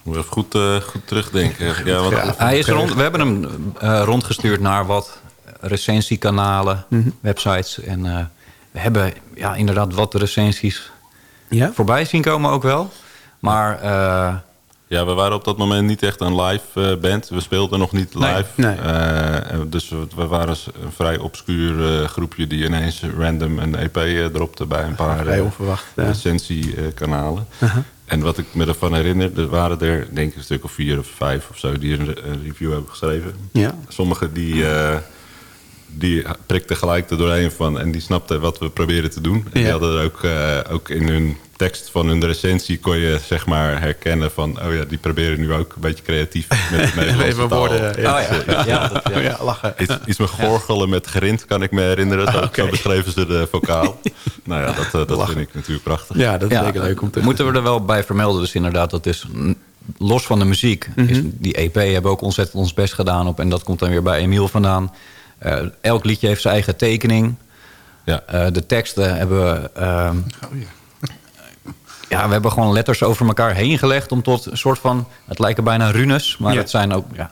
Moet even goed, eh, goed terugdenken. Ja, want, Hij is rond, we hebben hem eh, rondgestuurd naar wat recensiekanalen, Mhm. websites. En eh, we hebben ja, inderdaad wat recensies Ja? voorbij zien komen ook wel. Maar eh, Ja, we waren op dat moment niet echt een live eh, band. We speelden nog niet live. nee. Eh, dus we, we waren een vrij obscuur eh, groepje... die ineens random een EP dropte bij een paar eh, recensiekanalen. Uh-huh. En wat ik me ervan herinner, er waren er denk ik een stuk of vier of vijf of zo... die een, re- een review hebben geschreven. Ja. Sommigen die... eh, die prikten gelijk er doorheen van en die snapten wat we proberen te doen. En die hadden er ook, eh, ook in hun tekst van hun recensie kon je zeg maar herkennen van... oh ja, die proberen nu ook een beetje creatief met het Nederlandse woorden, ja. Oh ja. Ja, dat- ja. Ja, lachen. Iets, iets met gorgelen met grind kan ik me herinneren. Zo, Oké. zo beschreven ze de vocaal. nou ja, dat, eh, dat Lachen. vind ik natuurlijk prachtig. Ja, dat is zeker leuk om te moeten we er wel bij vermelden. Dus inderdaad, dat is los van de muziek. Mhm. is, die EP hebben we ook ontzettend ons best gedaan op. En dat komt dan weer bij Emiel vandaan. Eh, elk liedje heeft zijn eigen tekening. Ja. Eh, de teksten hebben we... ehm, Oh, ja. ja, we hebben gewoon letters over elkaar heen gelegd... om tot een soort van... Het lijken bijna runes, maar Ja. het zijn ook... Ja,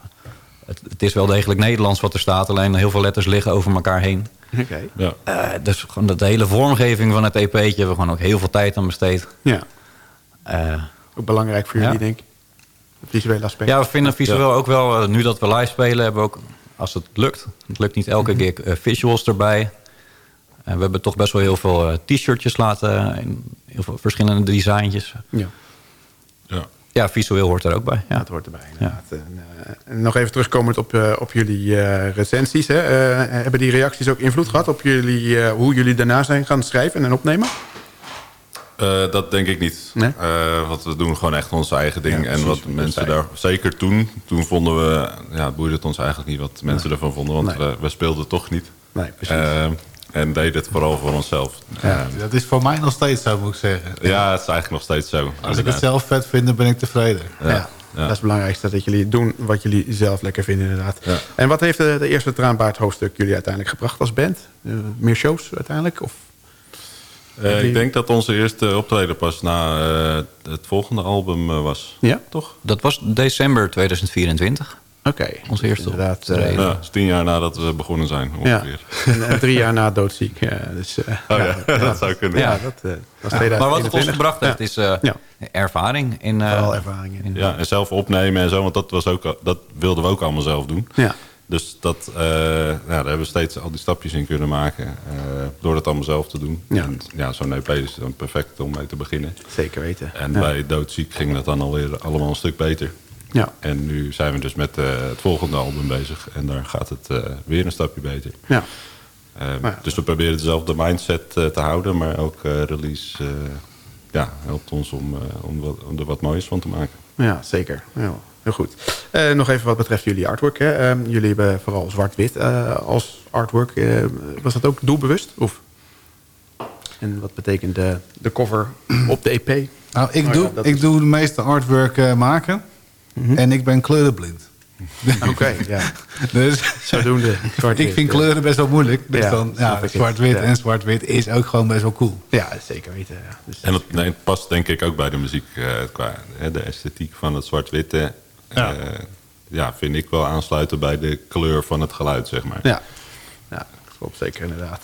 het, het is wel degelijk Nederlands wat er staat. Alleen heel veel letters liggen over elkaar heen. Oké. Ja. Eh, dus gewoon de hele vormgeving van het EP'tje... hebben we gewoon ook heel veel tijd aan besteed. Ja, Eh, ook belangrijk voor Ja. jullie, denk ik. Het visuele aspect. Ja, we vinden visueel ook wel, nu dat we live spelen, hebben we ook, als het lukt, het lukt niet elke keer, eh, visuals erbij. En we hebben toch best wel heel veel eh, t-shirtjes laten, in heel veel verschillende designtjes. Ja. Ja. Ja, visueel hoort er ook bij. Ja. Dat hoort erbij, inderdaad. En, eh, en nog even terugkomend op, eh, op jullie eh, recensies. Hè. Eh, hebben die reacties ook invloed gehad op jullie, eh, hoe jullie daarna zijn gaan schrijven en opnemen? Eh, dat denk ik niet. Nee? Eh, want we doen gewoon echt ons eigen ding. Ja, en precies, wat wat mensen daar... Zeker toen, toen vonden we... Ja, het boeide het ons eigenlijk niet wat mensen ervan vonden. Want Nee. we, we speelden toch niet. Nee, precies. Eh, en deden het vooral voor onszelf. Ja. Dat is voor mij nog steeds zo, moet ik zeggen. ja, het is eigenlijk nog steeds zo. Als ik het zelf vet vind, dan ben ik tevreden. ja. Ja. Dat is het belangrijkste, dat jullie doen wat jullie zelf lekker vinden inderdaad. Ja. En wat heeft de, de eerste Traanbaard hoofdstuk jullie uiteindelijk gebracht als band? Meer shows uiteindelijk? Of? Eh, ik denk dat onze eerste optreden pas na eh, het volgende album eh, was. Ja, toch? Dat was december 2024. Oké. Onze eerste Inderdaad. optreden. Ja, dat is tien jaar nadat we begonnen zijn, ja. ongeveer. En, en drie jaar na doodziek. Ja, dus, eh, Oh ja, dat zou kunnen. Ja, Ja. dat was Maar 2021. wat het ons gebracht heeft, Ja. is eh, Ja. ervaring. In, eh, Vooral ervaring. in. Ja, en zelf opnemen en zo, want dat, was ook, dat wilden we ook allemaal zelf doen. Ja. Dus dat, ja, daar hebben we steeds al die stapjes in kunnen maken. eh, door dat allemaal zelf te doen. Ja. En ja, zo'n EP is dan perfect om mee te beginnen. Zeker weten. En ja. bij Doodziek ging dat dan alweer allemaal een stuk beter. Ja. En nu zijn we dus met eh, het volgende album bezig. En daar gaat het weer een stapje beter. Ja. Maar ja. Dus we proberen dezelfde mindset te houden. Maar ook release ja, helpt ons om, om, wat, om er wat moois van te maken. Ja, zeker. Ja, heel goed. Eh, nog even wat betreft jullie artwork. Hè. Ehm, jullie hebben vooral zwart-wit eh, als artwork. Eh, was dat ook doelbewust? Of? En wat betekent de, de cover op de EP? Nou, ik, Oh doe, ja, dat ik is- doe de meeste artwork eh, maken. En ik ben kleurenblind. Oké, ja. Dus Zodoende. ik vind kleuren best wel moeilijk. Dus Ja, dan, ja, zwart-wit Ja. en zwart-wit is ook gewoon best wel cool. Ja, zeker weten. Ja. Dus, En het, nee, het past denk ik ook bij de muziek. eh, qua hè, de esthetiek van het zwart-witte. Ja. eh, ja, vind ik wel aansluiten bij de kleur van het geluid, zeg maar. ja. ja, dat klopt zeker inderdaad.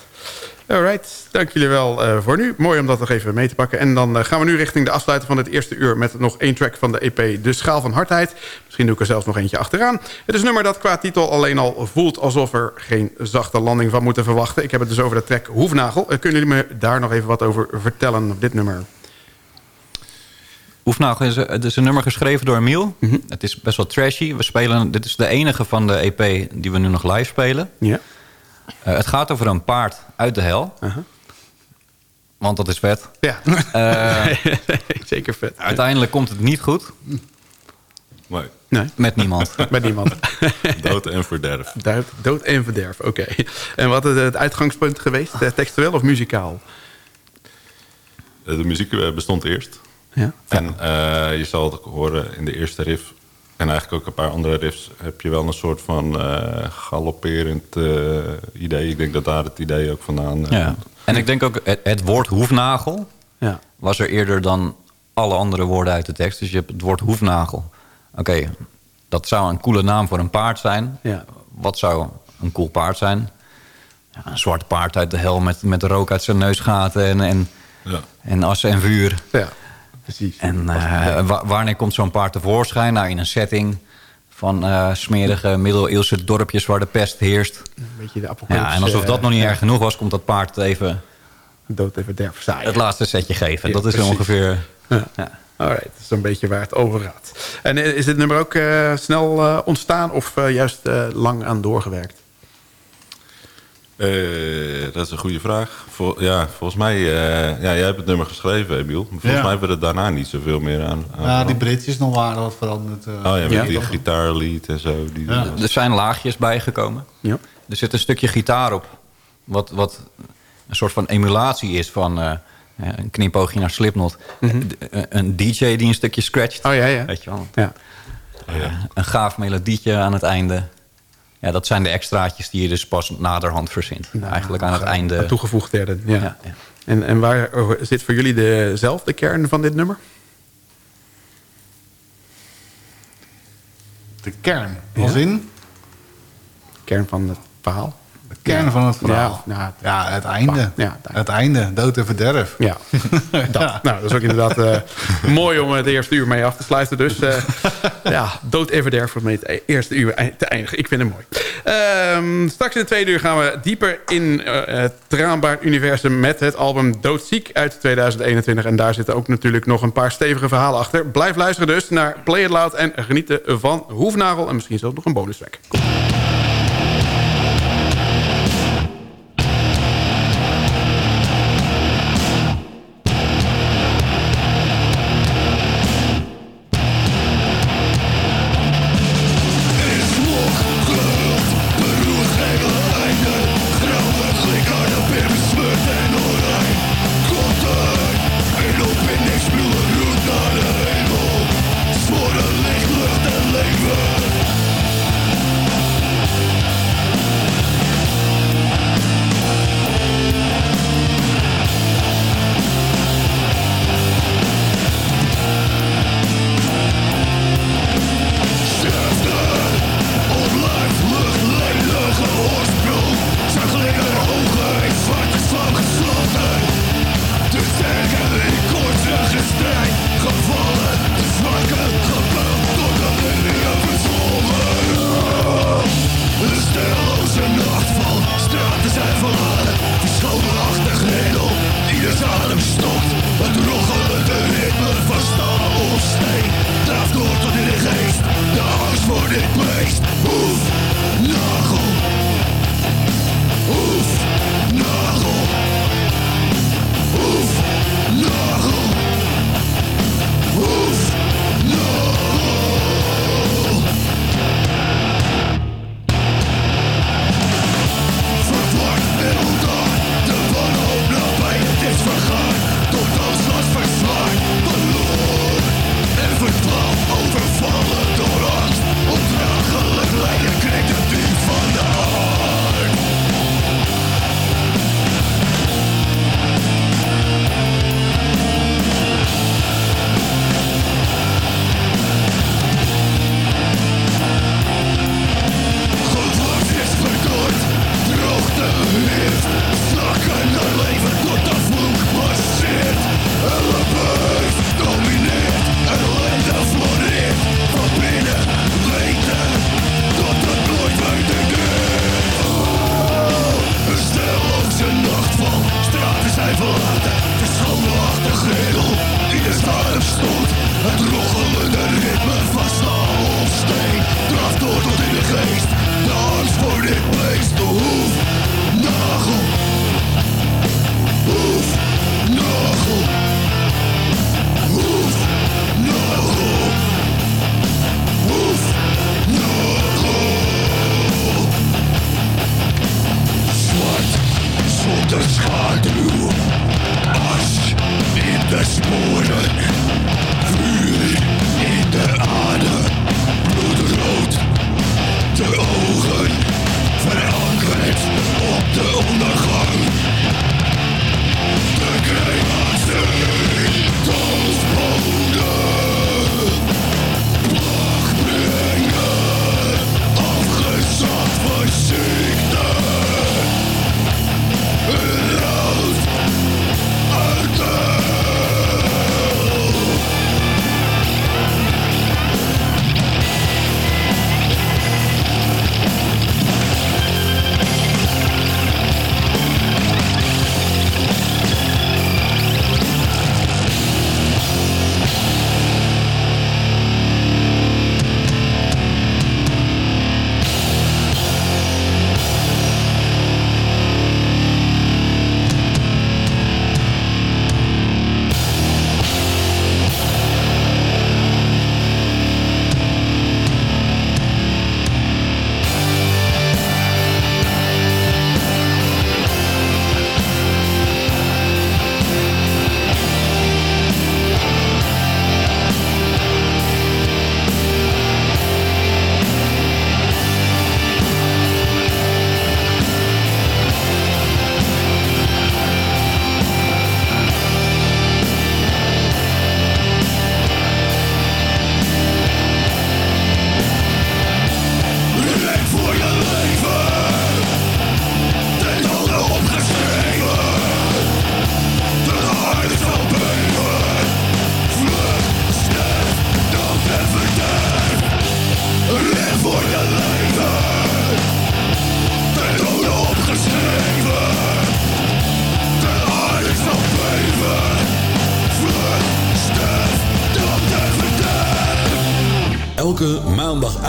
Alright, dank jullie wel eh, voor nu. Mooi om dat nog even mee te pakken. En dan eh, gaan we nu richting de afsluiting van het eerste uur... met nog één track van de EP De Schaal van Hardheid. Misschien doe ik er zelfs nog eentje achteraan. Het is een nummer dat qua titel alleen al voelt... alsof er geen zachte landing van moeten verwachten. Ik heb het dus over de track Hoefnagel. Kunnen jullie me daar nog even wat over vertellen op dit nummer? Is, het is een nummer geschreven door Emiel. Mhm. Het is best wel trashy. We spelen, dit is de enige van de EP die we nu nog live spelen. Ja. Eh, het gaat over een paard uit de hel. Want dat is vet. Ja, Eh, zeker vet. uiteindelijk komt het niet goed. Nee, Nee, Met niemand. met niemand. dood en verderf. Dood, dood en verderf, oké. En wat is het uitgangspunt geweest? Eh, Textueel of muzikaal? De muziek bestond eerst. Ja. En eh, je zal het ook horen in de eerste riff... en eigenlijk ook een paar andere riffs... heb je wel een soort van eh galopperend eh, idee. Ik denk dat daar het idee ook vandaan... ja. komt. En ik denk ook, het, het woord hoefnagel Ja. was er eerder dan alle andere woorden uit de tekst. Dus je hebt het woord hoefnagel. Oké, dat zou een coole naam voor een paard zijn. Ja. Wat zou een cool paard zijn? Ja, een zwart paard uit de hel met, met rook uit zijn neusgaten en, en, Ja. en assen en vuur. Ja, precies. En eh, wa- wanneer komt zo'n paard tevoorschijn? Nou, in een setting van eh, smerige middeleeuwse dorpjes waar de pest heerst. Een beetje de. Ja, en alsof dat nog niet eh, erg genoeg was, komt dat paard even Dood en verderf saai. het laatste setje geven. Ja, dat is ongeveer... Ja. Ja. Alright, dat is een beetje waar het over gaat. En eh, is dit nummer ook eh, snel eh, ontstaan of eh, juist eh, lang aan doorgewerkt? Eh, dat is een goede vraag. Vol- ja, volgens mij... eh, ja, jij hebt het nummer geschreven, Emiel. Maar volgens Ja. mij hebben we er daarna niet zoveel meer aan. aan Ja, die bridges nog waren wat veranderd. eh. Oh ja, met Ja. die gitaarlied en zo. Die, Ja. Er zijn laagjes bijgekomen. Ja. Er zit een stukje gitaar op. Wat, wat een soort van emulatie is van eh, een knipoogje naar Slipknot. D- Een DJ die een stukje scratcht. Oh ja, ja. Weet je wel. ja. Een gaaf melodietje aan het einde. Ja, dat zijn de extraatjes die je dus pas naderhand verzint. Eigenlijk aan het einde. Aan toegevoegd werden. Ja. Ja, ja. En, en waar eh, zit voor jullie dezelfde kern van dit nummer? De kern. Als Ja. in Kern van het verhaal? Kern van het verhaal. Ja, nou, Ja, het einde. Ja, het einde. het einde. Dood en verderf. Ja, dat, nou, dat is ook inderdaad eh, mooi om het eerste uur mee af te sluiten. Dus eh, ja, dood en verderf om het eerste uur ei- te eindigen. Ik vind het mooi. Ehm, straks in de tweede uur gaan we dieper in eh, het Traanbaard-universum... met het album Doodziek uit 2021. En daar zitten ook natuurlijk nog een paar stevige verhalen achter. Blijf luisteren dus naar Play It Loud en genieten van Hoefnagel... en misschien zelfs nog een bonustrack.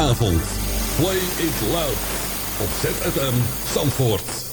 Avond, Play it loud op ZFM Zandvoort.